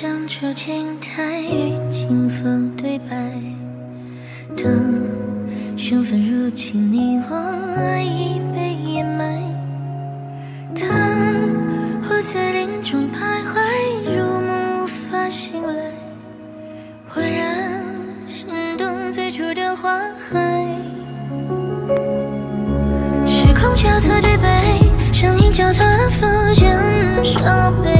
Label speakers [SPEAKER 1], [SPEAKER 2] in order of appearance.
[SPEAKER 1] 江渚青苔，与清风对白。等身份入侵你我，爱已被掩埋。等我在林中徘徊，入梦无法醒来。我然心动最初的花海，时空交错对白，声音交错能了房悲。